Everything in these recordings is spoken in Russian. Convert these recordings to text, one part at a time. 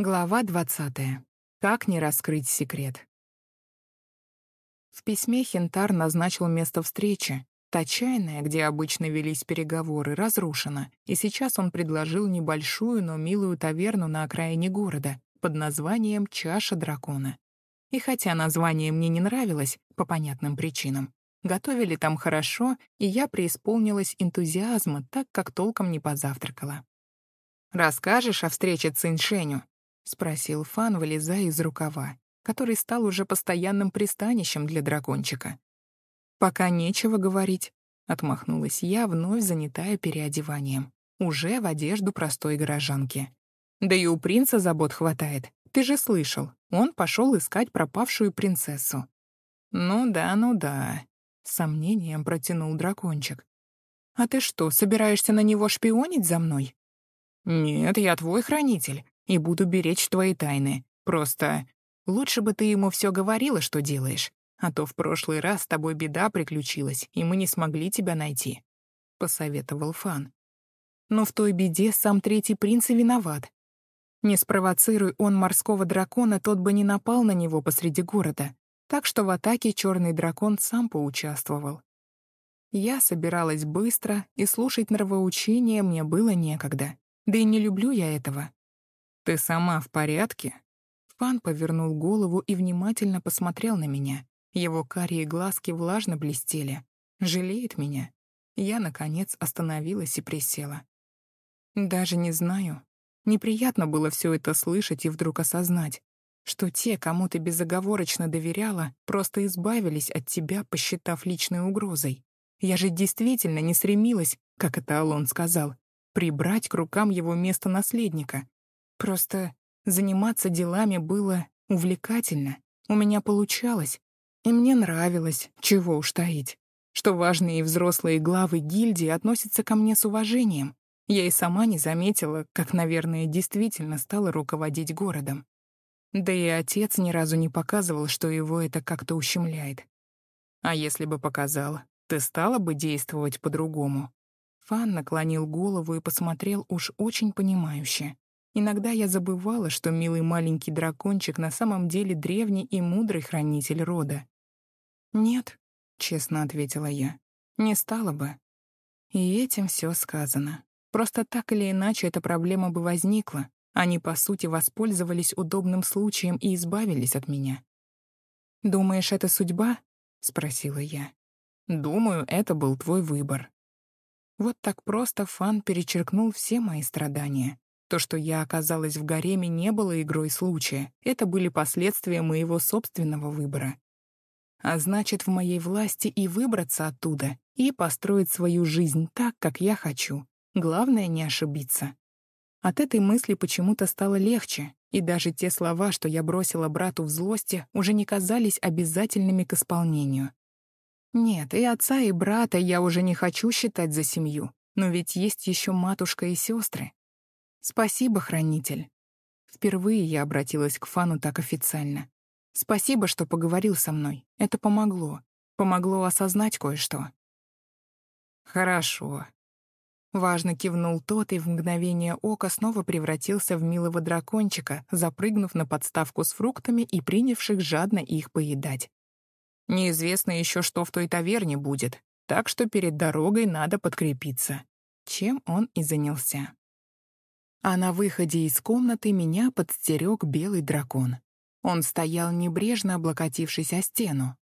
Глава 20. Как не раскрыть секрет? В письме Хинтар назначил место встречи. Та чайная, где обычно велись переговоры, разрушена, и сейчас он предложил небольшую, но милую таверну на окраине города под названием «Чаша дракона». И хотя название мне не нравилось, по понятным причинам, готовили там хорошо, и я преисполнилась энтузиазма, так как толком не позавтракала. «Расскажешь о встрече Циншеню?» — спросил Фан, вылезая из рукава, который стал уже постоянным пристанищем для дракончика. «Пока нечего говорить», — отмахнулась я, вновь занятая переодеванием, уже в одежду простой горожанки. «Да и у принца забот хватает. Ты же слышал, он пошел искать пропавшую принцессу». «Ну да, ну да», — сомнением протянул дракончик. «А ты что, собираешься на него шпионить за мной?» «Нет, я твой хранитель и буду беречь твои тайны. Просто лучше бы ты ему все говорила, что делаешь, а то в прошлый раз с тобой беда приключилась, и мы не смогли тебя найти», — посоветовал Фан. Но в той беде сам третий принц и виноват. Не спровоцируй он морского дракона, тот бы не напал на него посреди города. Так что в атаке черный дракон сам поучаствовал. Я собиралась быстро, и слушать нравоучения мне было некогда. Да и не люблю я этого. «Ты сама в порядке?» Фан повернул голову и внимательно посмотрел на меня. Его карие глазки влажно блестели. «Жалеет меня?» Я, наконец, остановилась и присела. Даже не знаю. Неприятно было все это слышать и вдруг осознать, что те, кому ты безоговорочно доверяла, просто избавились от тебя, посчитав личной угрозой. Я же действительно не стремилась, как это Алон сказал, прибрать к рукам его место наследника. Просто заниматься делами было увлекательно, у меня получалось, и мне нравилось, чего уж таить, что важные и взрослые главы гильдии относятся ко мне с уважением. Я и сама не заметила, как, наверное, действительно стала руководить городом. Да и отец ни разу не показывал, что его это как-то ущемляет. А если бы показал, ты стала бы действовать по-другому? Фан наклонил голову и посмотрел уж очень понимающе. Иногда я забывала, что милый маленький дракончик на самом деле древний и мудрый хранитель рода. «Нет», — честно ответила я, — «не стало бы». И этим все сказано. Просто так или иначе эта проблема бы возникла. Они, по сути, воспользовались удобным случаем и избавились от меня. «Думаешь, это судьба?» — спросила я. «Думаю, это был твой выбор». Вот так просто Фан перечеркнул все мои страдания. То, что я оказалась в гареме, не было игрой случая. Это были последствия моего собственного выбора. А значит, в моей власти и выбраться оттуда, и построить свою жизнь так, как я хочу. Главное — не ошибиться. От этой мысли почему-то стало легче, и даже те слова, что я бросила брату в злости, уже не казались обязательными к исполнению. Нет, и отца, и брата я уже не хочу считать за семью, но ведь есть еще матушка и сестры. «Спасибо, хранитель». Впервые я обратилась к Фану так официально. «Спасибо, что поговорил со мной. Это помогло. Помогло осознать кое-что». «Хорошо». Важно кивнул тот и в мгновение ока снова превратился в милого дракончика, запрыгнув на подставку с фруктами и принявших жадно их поедать. Неизвестно еще, что в той таверне будет, так что перед дорогой надо подкрепиться. Чем он и занялся. А на выходе из комнаты меня подстерег белый дракон. Он стоял небрежно, облокотившись о стену.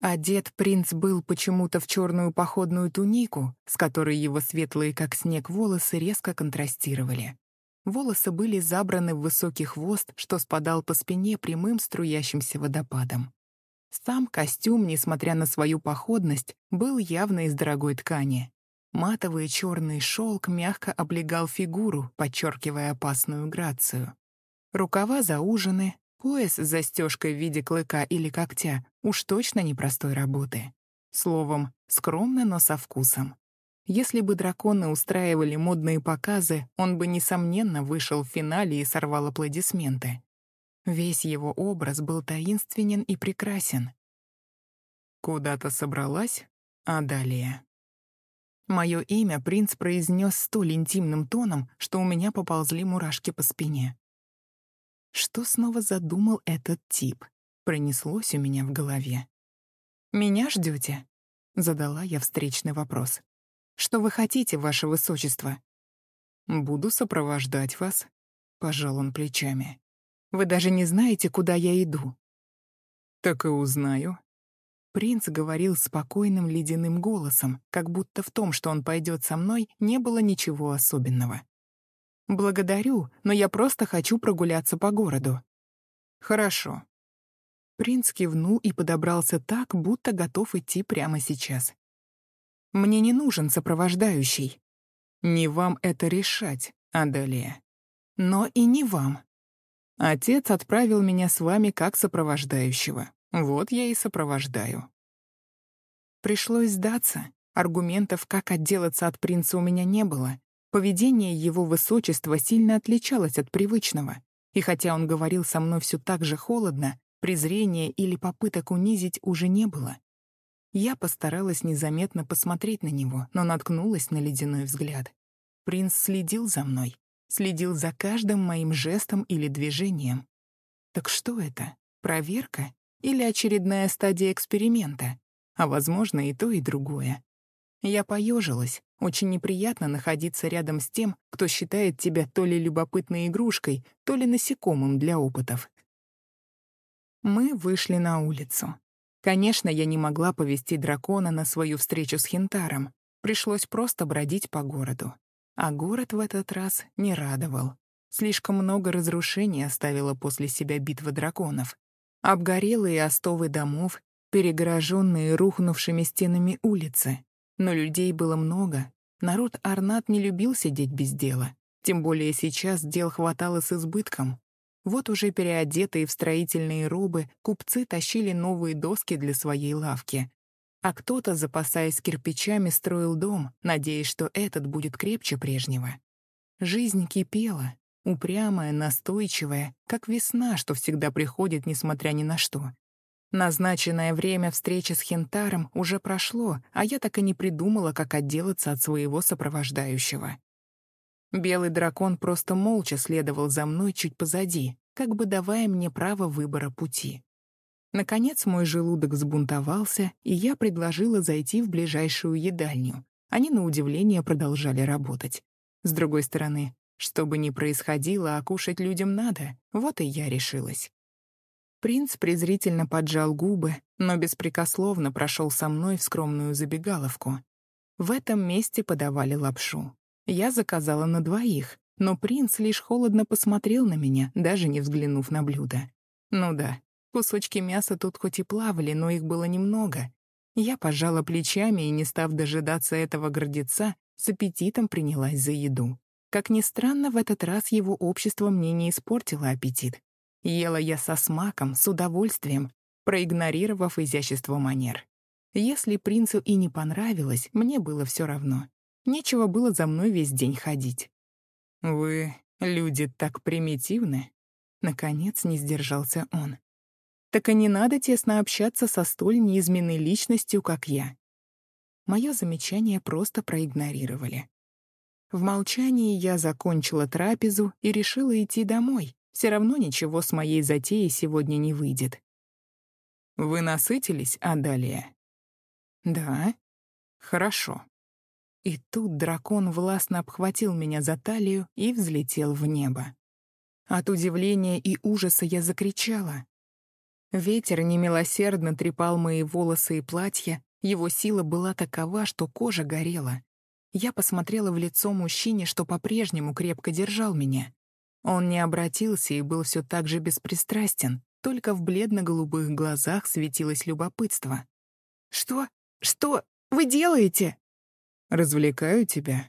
Одет принц был почему-то в черную походную тунику, с которой его светлые, как снег, волосы резко контрастировали. Волосы были забраны в высокий хвост, что спадал по спине прямым струящимся водопадом. Сам костюм, несмотря на свою походность, был явно из дорогой ткани. Матовый черный шелк мягко облегал фигуру, подчеркивая опасную грацию. Рукава заужены, пояс с застежкой в виде клыка или когтя уж точно непростой работы. Словом, скромно, но со вкусом. Если бы драконы устраивали модные показы, он бы, несомненно, вышел в финале и сорвал аплодисменты. Весь его образ был таинственен и прекрасен. Куда-то собралась, а далее... Мое имя принц произнес столь интимным тоном, что у меня поползли мурашки по спине. Что снова задумал этот тип? Пронеслось у меня в голове. «Меня ждете? Задала я встречный вопрос. «Что вы хотите, ваше высочество?» «Буду сопровождать вас», — пожал он плечами. «Вы даже не знаете, куда я иду». «Так и узнаю». Принц говорил спокойным ледяным голосом, как будто в том, что он пойдет со мной, не было ничего особенного. «Благодарю, но я просто хочу прогуляться по городу». «Хорошо». Принц кивнул и подобрался так, будто готов идти прямо сейчас. «Мне не нужен сопровождающий». «Не вам это решать, Аделия». «Но и не вам». «Отец отправил меня с вами как сопровождающего. Вот я и сопровождаю». Пришлось сдаться. Аргументов, как отделаться от принца, у меня не было, Поведение его высочества сильно отличалось от привычного, и хотя он говорил со мной все так же холодно, презрения или попыток унизить уже не было. Я постаралась незаметно посмотреть на него, но наткнулась на ледяной взгляд. Принц следил за мной, следил за каждым моим жестом или движением. Так что это? Проверка или очередная стадия эксперимента? А возможно и то, и другое. Я поежилась. Очень неприятно находиться рядом с тем, кто считает тебя то ли любопытной игрушкой, то ли насекомым для опытов. Мы вышли на улицу. Конечно, я не могла повести дракона на свою встречу с Хинтаром. Пришлось просто бродить по городу. А город в этот раз не радовал. Слишком много разрушений оставила после себя битва драконов. Обгорелые остовы домов, перегороженные рухнувшими стенами улицы, но людей было много. Народ Арнат не любил сидеть без дела. Тем более сейчас дел хватало с избытком. Вот уже переодетые в строительные робы, купцы тащили новые доски для своей лавки. А кто-то, запасаясь кирпичами, строил дом, надеясь, что этот будет крепче прежнего. Жизнь кипела, упрямая, настойчивая, как весна, что всегда приходит, несмотря ни на что. Назначенное время встречи с Хентаром уже прошло, а я так и не придумала, как отделаться от своего сопровождающего. Белый дракон просто молча следовал за мной чуть позади, как бы давая мне право выбора пути. Наконец мой желудок взбунтовался, и я предложила зайти в ближайшую едальню. Они, на удивление, продолжали работать. С другой стороны, что бы ни происходило, а кушать людям надо, вот и я решилась. Принц презрительно поджал губы, но беспрекословно прошел со мной в скромную забегаловку. В этом месте подавали лапшу. Я заказала на двоих, но принц лишь холодно посмотрел на меня, даже не взглянув на блюдо. Ну да, кусочки мяса тут хоть и плавали, но их было немного. Я пожала плечами и, не став дожидаться этого гордеца, с аппетитом принялась за еду. Как ни странно, в этот раз его общество мне не испортило аппетит. Ела я со смаком, с удовольствием, проигнорировав изящество манер. Если принцу и не понравилось, мне было все равно. Нечего было за мной весь день ходить. «Вы, люди, так примитивны?» Наконец не сдержался он. «Так и не надо тесно общаться со столь неизменной личностью, как я». Мое замечание просто проигнорировали. В молчании я закончила трапезу и решила идти домой, все равно ничего с моей затеей сегодня не выйдет. Вы насытились, Адалия? Да. Хорошо. И тут дракон властно обхватил меня за талию и взлетел в небо. От удивления и ужаса я закричала. Ветер немилосердно трепал мои волосы и платья, его сила была такова, что кожа горела. Я посмотрела в лицо мужчине, что по-прежнему крепко держал меня. Он не обратился и был все так же беспристрастен, только в бледно-голубых глазах светилось любопытство. «Что? Что вы делаете?» «Развлекаю тебя».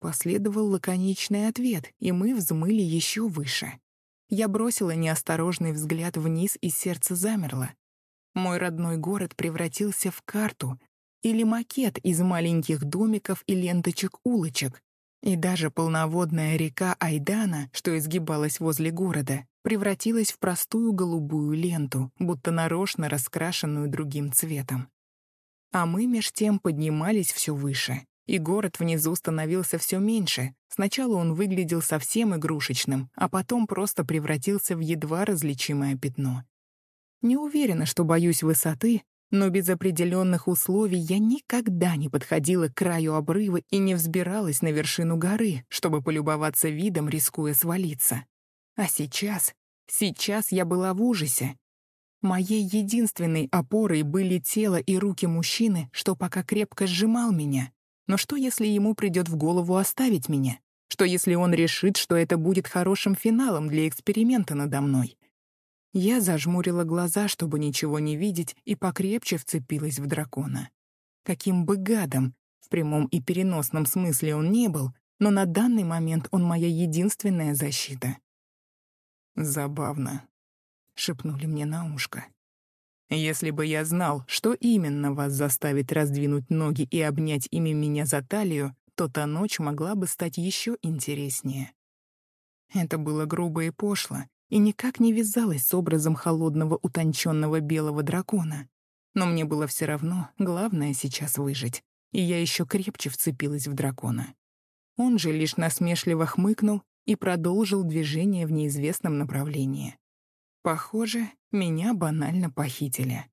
Последовал лаконичный ответ, и мы взмыли еще выше. Я бросила неосторожный взгляд вниз, и сердце замерло. Мой родной город превратился в карту или макет из маленьких домиков и ленточек-улочек, и даже полноводная река Айдана, что изгибалась возле города, превратилась в простую голубую ленту, будто нарочно раскрашенную другим цветом. А мы меж тем поднимались все выше. и город внизу становился все меньше. Сначала он выглядел совсем игрушечным, а потом просто превратился в едва различимое пятно. Не уверена, что боюсь высоты, но без определенных условий я никогда не подходила к краю обрыва и не взбиралась на вершину горы, чтобы полюбоваться видом, рискуя свалиться. А сейчас, сейчас я была в ужасе. Моей единственной опорой были тело и руки мужчины, что пока крепко сжимал меня. Но что, если ему придет в голову оставить меня? Что, если он решит, что это будет хорошим финалом для эксперимента надо мной? Я зажмурила глаза, чтобы ничего не видеть, и покрепче вцепилась в дракона. Каким бы гадом, в прямом и переносном смысле он не был, но на данный момент он моя единственная защита. «Забавно», — шепнули мне на ушко. «Если бы я знал, что именно вас заставит раздвинуть ноги и обнять ими меня за талию, то та ночь могла бы стать еще интереснее». Это было грубо и пошло, и никак не вязалась с образом холодного утонченного белого дракона. Но мне было все равно, главное сейчас выжить, и я еще крепче вцепилась в дракона. Он же лишь насмешливо хмыкнул и продолжил движение в неизвестном направлении. Похоже, меня банально похитили.